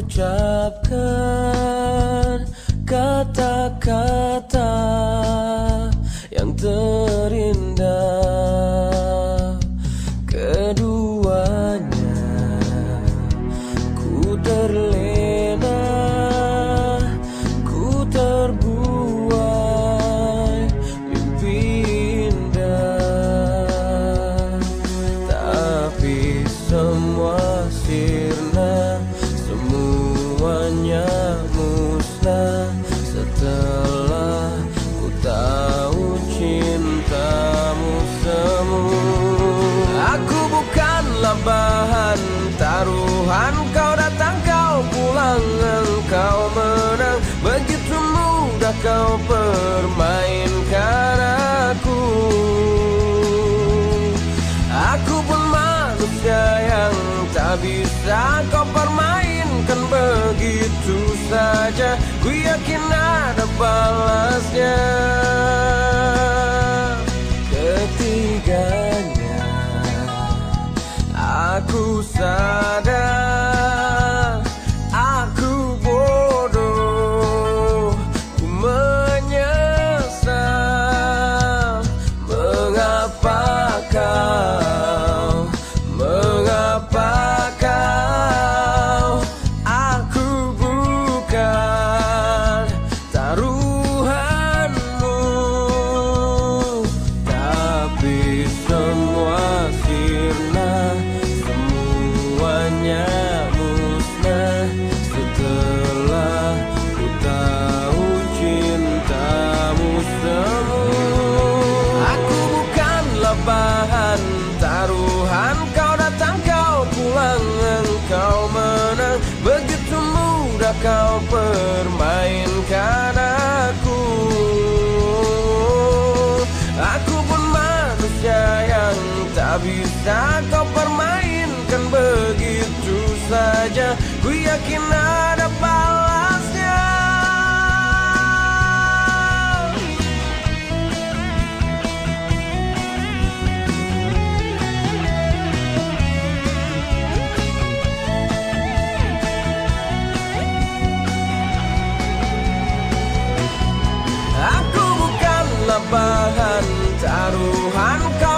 ucapkan kata-kata yang terindah semuanya musnah. Setelah ku tahu cintamu semu. Aku bukanlah bahan taruhan. Kau datang kau pulang engkau menang. Begitu mudah kau permainkan aku. Aku pun manusia yang tak bisa kau permainkan begitu saja Ku yakin ada balasnya. Ketiganya Aku sadar kau permainkan aku. Aku pun manusia yang tak bisa kau permainkan begitu saja. Ku yakin ada bahan taruhan Kau